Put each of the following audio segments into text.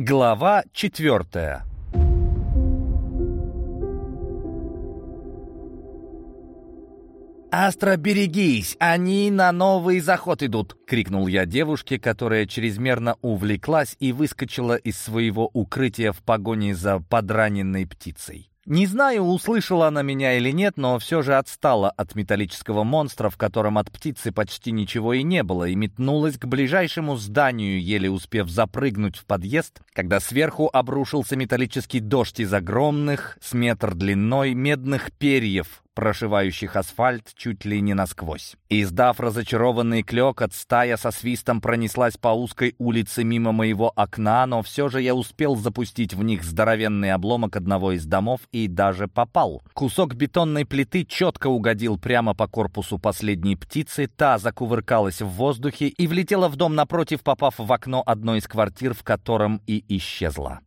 Глава четвертая «Астра, берегись! Они на новый заход идут!» — крикнул я девушке, которая чрезмерно увлеклась и выскочила из своего укрытия в погоне за подраненной птицей. Не знаю, услышала она меня или нет, но все же отстала от металлического монстра, в котором от птицы почти ничего и не было, и метнулась к ближайшему зданию, еле успев запрыгнуть в подъезд, когда сверху обрушился металлический дождь из огромных, с метр длиной, медных перьев, прошивающих асфальт чуть ли не насквозь. Издав разочарованный клёкот, стая со свистом пронеслась по узкой улице мимо моего окна, но все же я успел запустить в них здоровенный обломок одного из домов и даже попал. Кусок бетонной плиты четко угодил прямо по корпусу последней птицы, та закувыркалась в воздухе и влетела в дом напротив, попав в окно одной из квартир, в котором и исчезла.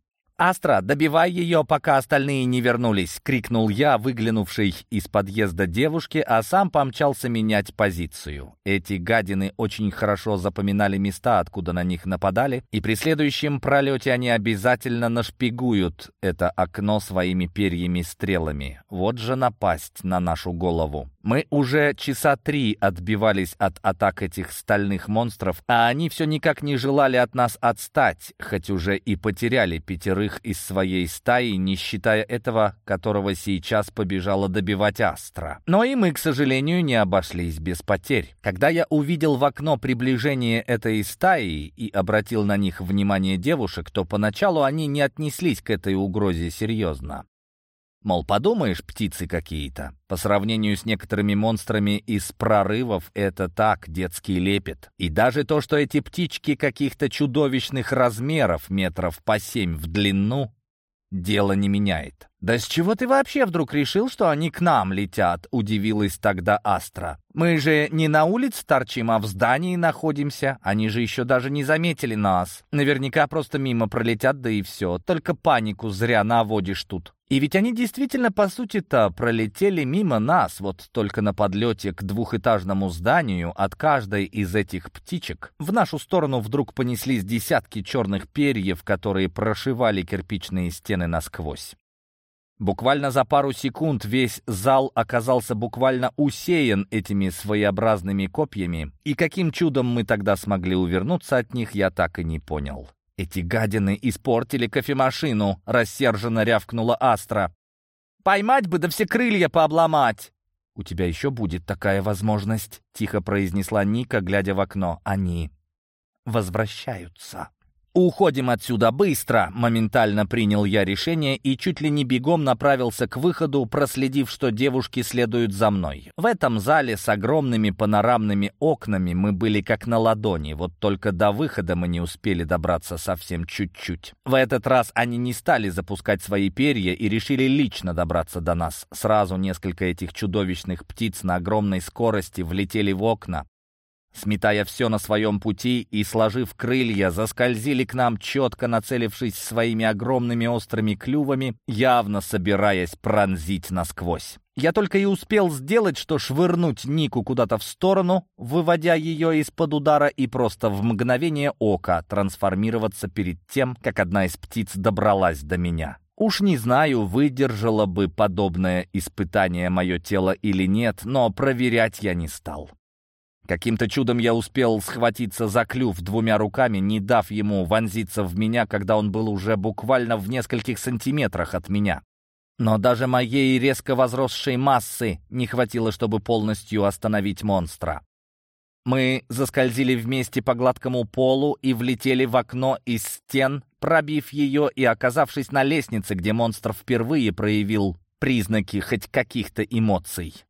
«Астра, добивай ее, пока остальные не вернулись!» — крикнул я, выглянувший из подъезда девушки, а сам помчался менять позицию. Эти гадины очень хорошо запоминали места, откуда на них нападали, и при следующем пролете они обязательно нашпигуют это окно своими перьями-стрелами. Вот же напасть на нашу голову. Мы уже часа три отбивались от атак этих стальных монстров, а они все никак не желали от нас отстать, хоть уже и потеряли пятерых из своей стаи, не считая этого, которого сейчас побежала добивать Астра. Но и мы, к сожалению, не обошлись без потерь. Когда я увидел в окно приближение этой стаи и обратил на них внимание девушек, то поначалу они не отнеслись к этой угрозе серьезно. Мол, подумаешь, птицы какие-то. По сравнению с некоторыми монстрами из прорывов, это так, детский лепет. И даже то, что эти птички каких-то чудовищных размеров, метров по семь в длину, дело не меняет. «Да с чего ты вообще вдруг решил, что они к нам летят?» — удивилась тогда Астра. «Мы же не на улице торчим, а в здании находимся. Они же еще даже не заметили нас. Наверняка просто мимо пролетят, да и все. Только панику зря наводишь тут». И ведь они действительно, по сути-то, пролетели мимо нас, вот только на подлете к двухэтажному зданию от каждой из этих птичек в нашу сторону вдруг понеслись десятки черных перьев, которые прошивали кирпичные стены насквозь. Буквально за пару секунд весь зал оказался буквально усеян этими своеобразными копьями, и каким чудом мы тогда смогли увернуться от них, я так и не понял. «Эти гадины испортили кофемашину!» — рассерженно рявкнула Астра. «Поймать бы, да все крылья пообломать!» «У тебя еще будет такая возможность», — тихо произнесла Ника, глядя в окно. «Они возвращаются». «Уходим отсюда быстро!» — моментально принял я решение и чуть ли не бегом направился к выходу, проследив, что девушки следуют за мной. В этом зале с огромными панорамными окнами мы были как на ладони, вот только до выхода мы не успели добраться совсем чуть-чуть. В этот раз они не стали запускать свои перья и решили лично добраться до нас. Сразу несколько этих чудовищных птиц на огромной скорости влетели в окна, Сметая все на своем пути и сложив крылья, заскользили к нам, четко нацелившись своими огромными острыми клювами, явно собираясь пронзить насквозь. Я только и успел сделать, что швырнуть Нику куда-то в сторону, выводя ее из-под удара и просто в мгновение ока трансформироваться перед тем, как одна из птиц добралась до меня. Уж не знаю, выдержало бы подобное испытание мое тело или нет, но проверять я не стал. Каким-то чудом я успел схватиться за клюв двумя руками, не дав ему вонзиться в меня, когда он был уже буквально в нескольких сантиметрах от меня. Но даже моей резко возросшей массы не хватило, чтобы полностью остановить монстра. Мы заскользили вместе по гладкому полу и влетели в окно из стен, пробив ее и оказавшись на лестнице, где монстр впервые проявил признаки хоть каких-то эмоций.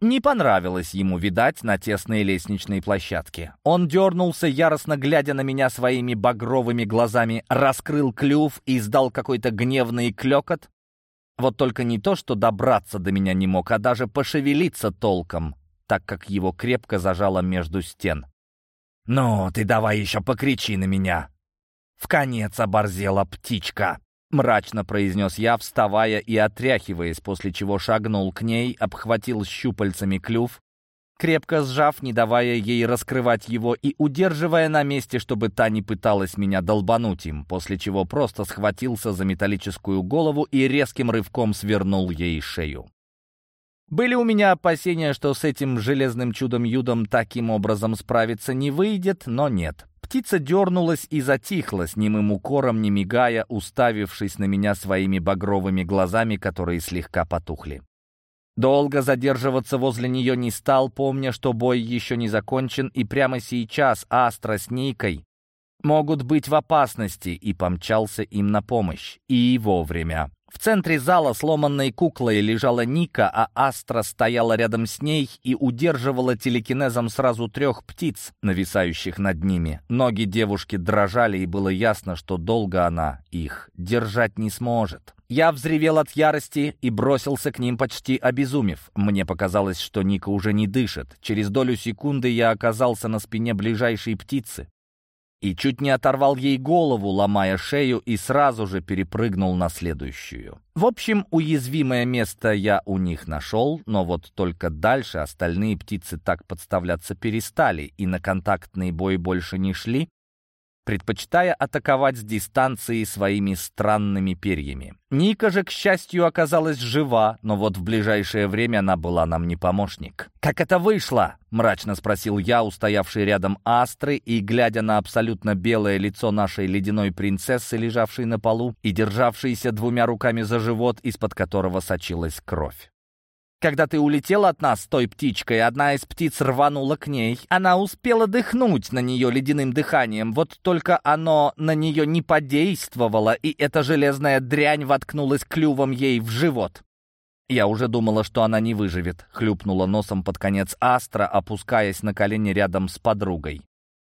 Не понравилось ему, видать, на тесной лестничной площадке. Он дернулся, яростно глядя на меня своими багровыми глазами, раскрыл клюв и издал какой-то гневный клекот. Вот только не то, что добраться до меня не мог, а даже пошевелиться толком, так как его крепко зажало между стен. «Ну, ты давай еще покричи на меня!» «В конец оборзела птичка!» Мрачно произнес я, вставая и отряхиваясь, после чего шагнул к ней, обхватил щупальцами клюв, крепко сжав, не давая ей раскрывать его и удерживая на месте, чтобы та не пыталась меня долбануть им, после чего просто схватился за металлическую голову и резким рывком свернул ей шею. Были у меня опасения, что с этим железным чудом-юдом таким образом справиться не выйдет, но нет. Птица дернулась и затихла, с немым укором, не мигая, уставившись на меня своими багровыми глазами, которые слегка потухли. Долго задерживаться возле нее не стал, помня, что бой еще не закончен, и прямо сейчас Астра с Никой могут быть в опасности, и помчался им на помощь. И вовремя. В центре зала сломанной куклой лежала Ника, а Астра стояла рядом с ней и удерживала телекинезом сразу трех птиц, нависающих над ними. Ноги девушки дрожали, и было ясно, что долго она их держать не сможет. Я взревел от ярости и бросился к ним почти обезумев. Мне показалось, что Ника уже не дышит. Через долю секунды я оказался на спине ближайшей птицы и чуть не оторвал ей голову, ломая шею, и сразу же перепрыгнул на следующую. В общем, уязвимое место я у них нашел, но вот только дальше остальные птицы так подставляться перестали и на контактный бой больше не шли, предпочитая атаковать с дистанции своими странными перьями. Ника же, к счастью, оказалась жива, но вот в ближайшее время она была нам не помощник. «Как это вышло?» — мрачно спросил я, устоявший рядом Астры, и, глядя на абсолютно белое лицо нашей ледяной принцессы, лежавшей на полу и державшейся двумя руками за живот, из-под которого сочилась кровь. Когда ты улетел от нас той птичкой, одна из птиц рванула к ней. Она успела дыхнуть на нее ледяным дыханием, вот только оно на нее не подействовало, и эта железная дрянь воткнулась клювом ей в живот. Я уже думала, что она не выживет, хлюпнула носом под конец Астра, опускаясь на колени рядом с подругой.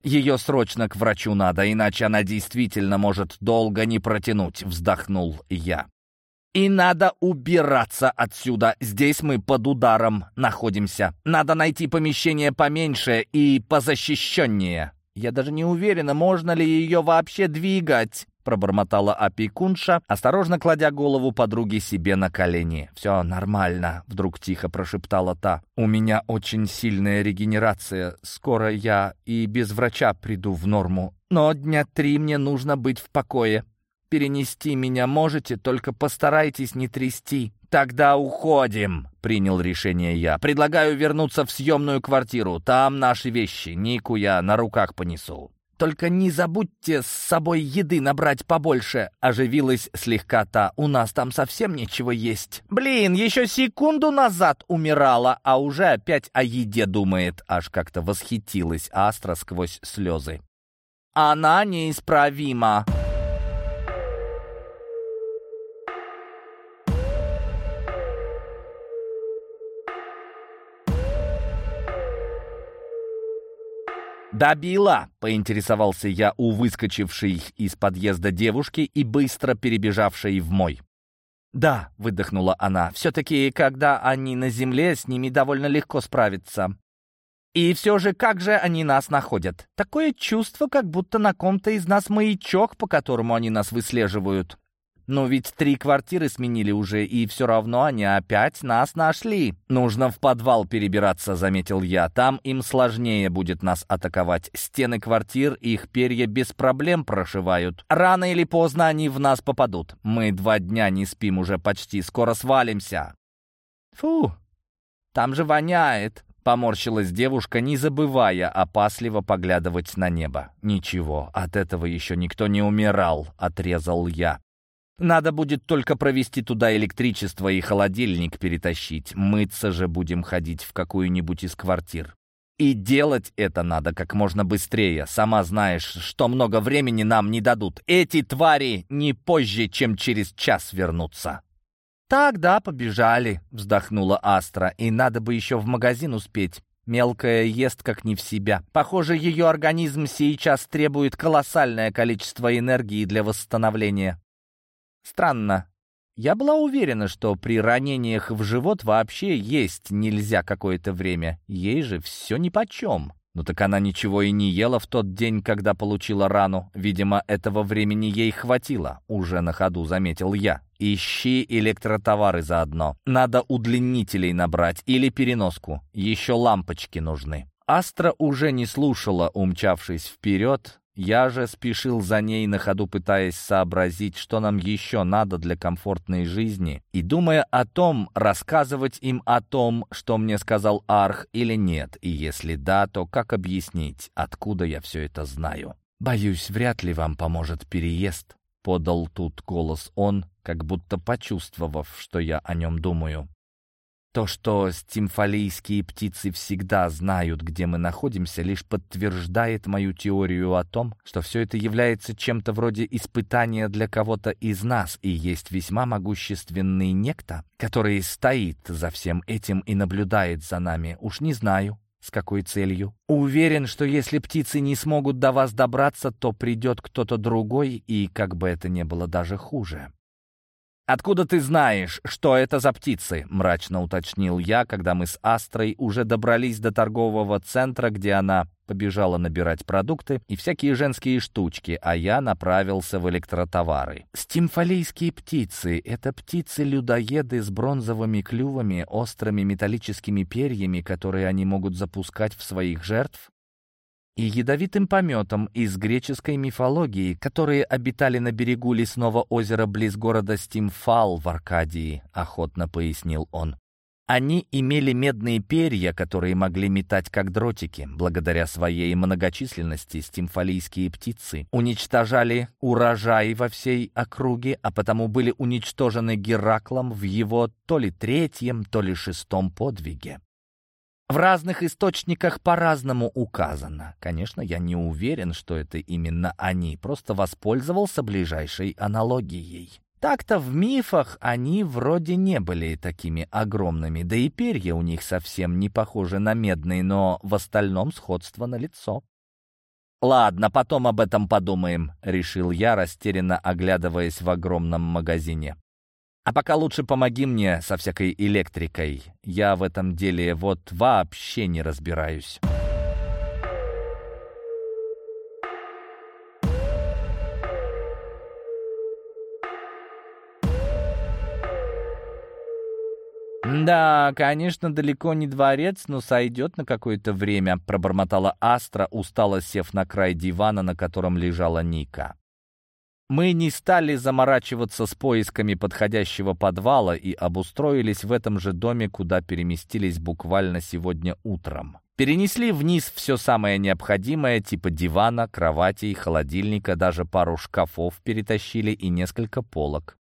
Ее срочно к врачу надо, иначе она действительно может долго не протянуть, вздохнул я. И надо убираться отсюда. Здесь мы под ударом находимся. Надо найти помещение поменьше и позащищеннее. Я даже не уверена, можно ли ее вообще двигать пробормотала опекунша, осторожно кладя голову подруги себе на колени. «Все нормально», — вдруг тихо прошептала та. «У меня очень сильная регенерация. Скоро я и без врача приду в норму. Но дня три мне нужно быть в покое перенести меня можете, только постарайтесь не трясти». «Тогда уходим», — принял решение я. «Предлагаю вернуться в съемную квартиру. Там наши вещи. Нику я на руках понесу». «Только не забудьте с собой еды набрать побольше», — оживилась слегка та. «У нас там совсем нечего есть». «Блин, еще секунду назад умирала, а уже опять о еде думает», — аж как-то восхитилась Астра сквозь слезы. «Она неисправима». «Добила!» — поинтересовался я у выскочившей из подъезда девушки и быстро перебежавшей в мой. «Да», — выдохнула она, — «все-таки, когда они на земле, с ними довольно легко справиться. И все же, как же они нас находят? Такое чувство, как будто на ком-то из нас маячок, по которому они нас выслеживают. Но ведь три квартиры сменили уже, и все равно они опять нас нашли. Нужно в подвал перебираться, заметил я. Там им сложнее будет нас атаковать. Стены квартир их перья без проблем прошивают. Рано или поздно они в нас попадут. Мы два дня не спим уже почти, скоро свалимся. Фу, там же воняет. Поморщилась девушка, не забывая опасливо поглядывать на небо. «Ничего, от этого еще никто не умирал», — отрезал я. Надо будет только провести туда электричество и холодильник перетащить. Мыться же будем ходить в какую-нибудь из квартир. И делать это надо как можно быстрее. Сама знаешь, что много времени нам не дадут. Эти твари не позже, чем через час вернутся. «Так, да, побежали», — вздохнула Астра. «И надо бы еще в магазин успеть. Мелкая ест как не в себя. Похоже, ее организм сейчас требует колоссальное количество энергии для восстановления. Странно. Я была уверена, что при ранениях в живот вообще есть нельзя какое-то время. Ей же все нипочем. Ну так она ничего и не ела в тот день, когда получила рану. Видимо, этого времени ей хватило, уже на ходу заметил я. Ищи электротовары заодно. Надо удлинителей набрать или переноску. Еще лампочки нужны». Астра уже не слушала, умчавшись вперед, я же спешил за ней на ходу, пытаясь сообразить, что нам еще надо для комфортной жизни, и думая о том, рассказывать им о том, что мне сказал Арх или нет, и если да, то как объяснить, откуда я все это знаю. «Боюсь, вряд ли вам поможет переезд», — подал тут голос он, как будто почувствовав, что я о нем думаю. То, что стимфалийские птицы всегда знают, где мы находимся, лишь подтверждает мою теорию о том, что все это является чем-то вроде испытания для кого-то из нас, и есть весьма могущественный некто, который стоит за всем этим и наблюдает за нами. Уж не знаю, с какой целью. Уверен, что если птицы не смогут до вас добраться, то придет кто-то другой, и, как бы это ни было, даже хуже. «Откуда ты знаешь, что это за птицы?» — мрачно уточнил я, когда мы с Астрой уже добрались до торгового центра, где она побежала набирать продукты и всякие женские штучки, а я направился в электротовары. Стимфалийские птицы — это птицы-людоеды с бронзовыми клювами, острыми металлическими перьями, которые они могут запускать в своих жертв, и ядовитым пометом из греческой мифологии, которые обитали на берегу лесного озера близ города Стимфал в Аркадии, охотно пояснил он. Они имели медные перья, которые могли метать как дротики. Благодаря своей многочисленности стимфалийские птицы уничтожали урожай во всей округе, а потому были уничтожены Гераклом в его то ли третьем, то ли шестом подвиге. В разных источниках по-разному указано. Конечно, я не уверен, что это именно они, просто воспользовался ближайшей аналогией. Так-то в мифах они вроде не были такими огромными, да и перья у них совсем не похожи на медные, но в остальном сходство на лицо. «Ладно, потом об этом подумаем», — решил я, растерянно оглядываясь в огромном магазине. А пока лучше помоги мне со всякой электрикой. Я в этом деле вот вообще не разбираюсь». «Да, конечно, далеко не дворец, но сойдет на какое-то время», — пробормотала Астра, устало сев на край дивана, на котором лежала Ника. Мы не стали заморачиваться с поисками подходящего подвала и обустроились в этом же доме, куда переместились буквально сегодня утром. Перенесли вниз все самое необходимое, типа дивана, кроватей, холодильника, даже пару шкафов перетащили и несколько полок.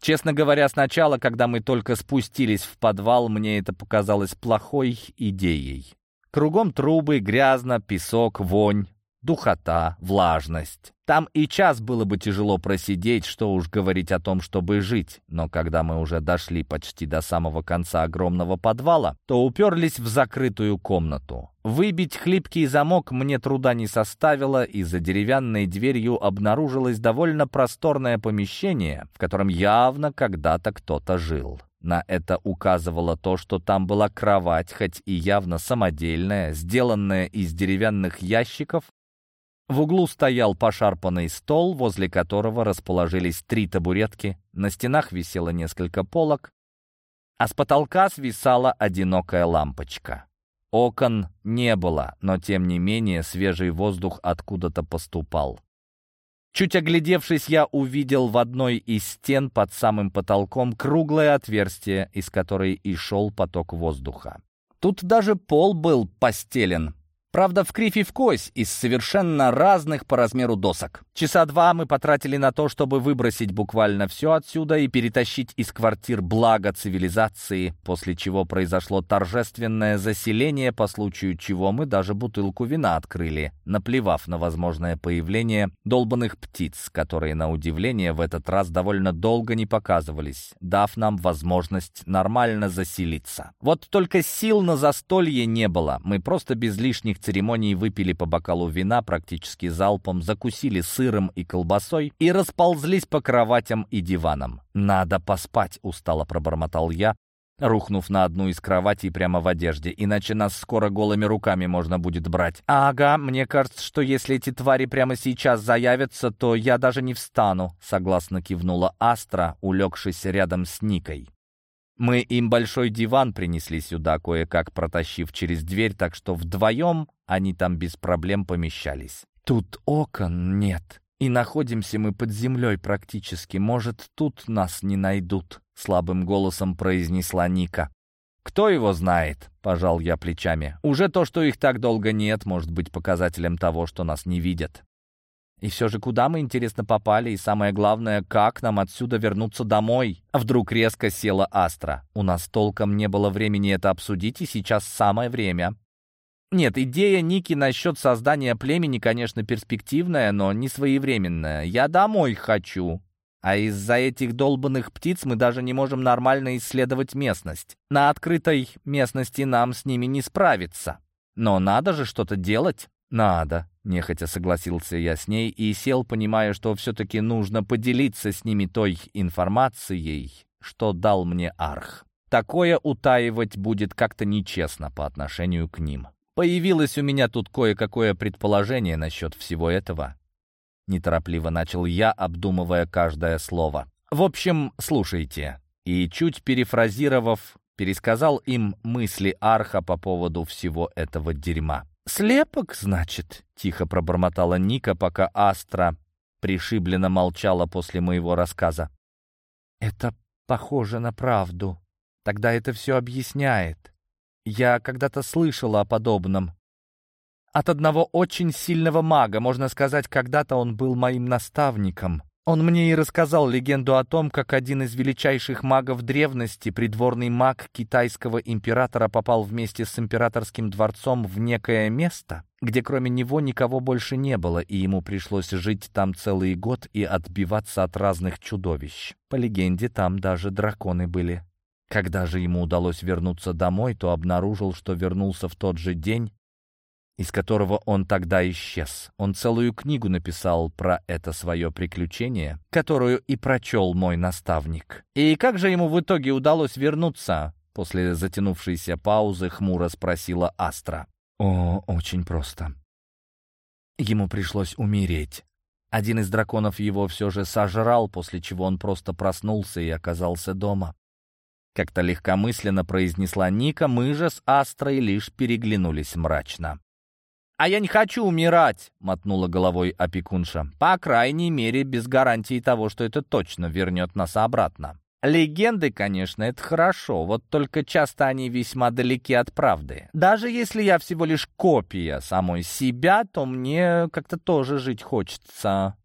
Честно говоря, сначала, когда мы только спустились в подвал, мне это показалось плохой идеей. Кругом трубы, грязно, песок, вонь, духота, влажность. Там и час было бы тяжело просидеть, что уж говорить о том, чтобы жить. Но когда мы уже дошли почти до самого конца огромного подвала, то уперлись в закрытую комнату. Выбить хлипкий замок мне труда не составило, и за деревянной дверью обнаружилось довольно просторное помещение, в котором явно когда-то кто-то жил. На это указывало то, что там была кровать, хоть и явно самодельная, сделанная из деревянных ящиков в углу стоял пошарпанный стол, возле которого расположились три табуретки, на стенах висело несколько полок, а с потолка свисала одинокая лампочка. Окон не было, но тем не менее свежий воздух откуда-то поступал. Чуть оглядевшись, я увидел в одной из стен под самым потолком круглое отверстие, из которой и шел поток воздуха. Тут даже пол был постелен, Правда, в крифе в кось из совершенно разных по размеру досок. Часа два мы потратили на то, чтобы выбросить буквально все отсюда и перетащить из квартир благо цивилизации, после чего произошло торжественное заселение, по случаю чего мы даже бутылку вина открыли, наплевав на возможное появление долбанных птиц, которые, на удивление, в этот раз довольно долго не показывались, дав нам возможность нормально заселиться. Вот только сил на застолье не было, мы просто без лишних церемоний выпили по бокалу вина практически залпом, закусили сыром и колбасой и расползлись по кроватям и диванам. «Надо поспать», — устало пробормотал я, рухнув на одну из кроватей прямо в одежде, иначе нас скоро голыми руками можно будет брать. «Ага, мне кажется, что если эти твари прямо сейчас заявятся, то я даже не встану», — согласно кивнула Астра, улегшись рядом с Никой. Мы им большой диван принесли сюда, кое-как протащив через дверь, так что вдвоем они там без проблем помещались. «Тут окон нет», и находимся мы под землей практически. Может, тут нас не найдут», — слабым голосом произнесла Ника. «Кто его знает?» — пожал я плечами. «Уже то, что их так долго нет, может быть показателем того, что нас не видят». «И все же, куда мы, интересно, попали? И самое главное, как нам отсюда вернуться домой?» Вдруг резко села Астра. «У нас толком не было времени это обсудить, и сейчас самое время». Нет, идея Ники насчет создания племени, конечно, перспективная, но не своевременная. Я домой хочу. А из-за этих долбанных птиц мы даже не можем нормально исследовать местность. На открытой местности нам с ними не справиться. Но надо же что-то делать. Надо, нехотя согласился я с ней и сел, понимая, что все-таки нужно поделиться с ними той информацией, что дал мне Арх. Такое утаивать будет как-то нечестно по отношению к ним. Появилось у меня тут кое-какое предположение насчет всего этого. Неторопливо начал я, обдумывая каждое слово. В общем, слушайте. И чуть перефразировав, пересказал им мысли Арха по поводу всего этого дерьма. «Слепок, значит?» — тихо пробормотала Ника, пока Астра пришибленно молчала после моего рассказа. «Это похоже на правду. Тогда это все объясняет. Я когда-то слышала о подобном. От одного очень сильного мага, можно сказать, когда-то он был моим наставником. Он мне и рассказал легенду о том, как один из величайших магов древности, придворный маг китайского императора, попал вместе с императорским дворцом в некое место, где кроме него никого больше не было, и ему пришлось жить там целый год и отбиваться от разных чудовищ. По легенде, там даже драконы были. Когда же ему удалось вернуться домой, то обнаружил, что вернулся в тот же день, из которого он тогда исчез. Он целую книгу написал про это свое приключение, которую и прочел мой наставник. И как же ему в итоге удалось вернуться? После затянувшейся паузы хмуро спросила Астра. О, очень просто. Ему пришлось умереть. Один из драконов его все же сожрал, после чего он просто проснулся и оказался дома. Как-то легкомысленно произнесла Ника, мы же с Астрой лишь переглянулись мрачно. «А я не хочу умирать!» — мотнула головой опекунша. «По крайней мере, без гарантии того, что это точно вернет нас обратно. Легенды, конечно, это хорошо, вот только часто они весьма далеки от правды. Даже если я всего лишь копия самой себя, то мне как-то тоже жить хочется».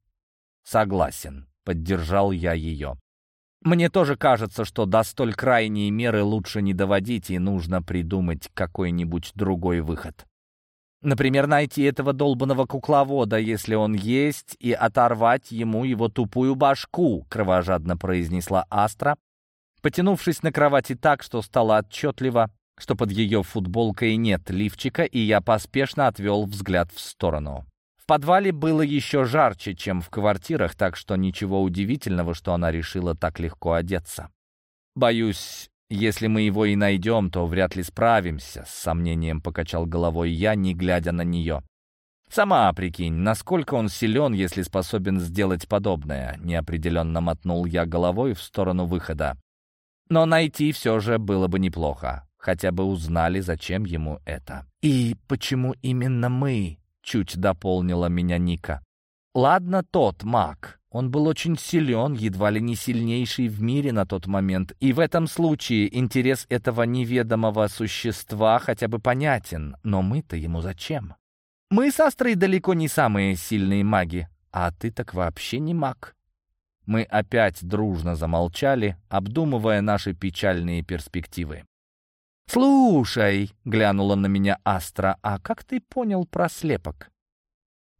«Согласен», — поддержал я ее. Мне тоже кажется, что до столь крайней меры лучше не доводить, и нужно придумать какой-нибудь другой выход. Например, найти этого долбанного кукловода, если он есть, и оторвать ему его тупую башку, кровожадно произнесла Астра, потянувшись на кровати так, что стало отчетливо, что под ее футболкой нет лифчика, и я поспешно отвел взгляд в сторону подвале было еще жарче, чем в квартирах, так что ничего удивительного, что она решила так легко одеться. «Боюсь, если мы его и найдем, то вряд ли справимся», — с сомнением покачал головой я, не глядя на нее. «Сама прикинь, насколько он силен, если способен сделать подобное», — неопределенно мотнул я головой в сторону выхода. «Но найти все же было бы неплохо. Хотя бы узнали, зачем ему это». «И почему именно мы?» — чуть дополнила меня Ника. «Ладно тот маг. Он был очень силен, едва ли не сильнейший в мире на тот момент, и в этом случае интерес этого неведомого существа хотя бы понятен, но мы-то ему зачем? Мы с Астрой далеко не самые сильные маги, а ты так вообще не маг». Мы опять дружно замолчали, обдумывая наши печальные перспективы. «Слушай», — глянула на меня Астра, — «а как ты понял про слепок?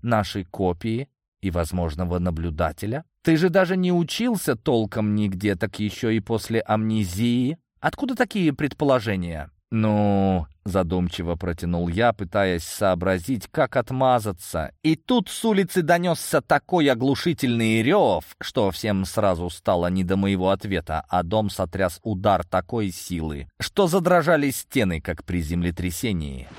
Нашей копии и возможного наблюдателя? Ты же даже не учился толком нигде, так еще и после амнезии. Откуда такие предположения?» «Ну...» — задумчиво протянул я, пытаясь сообразить, как отмазаться. И тут с улицы донесся такой оглушительный рев, что всем сразу стало не до моего ответа, а дом сотряс удар такой силы, что задрожали стены, как при землетрясении.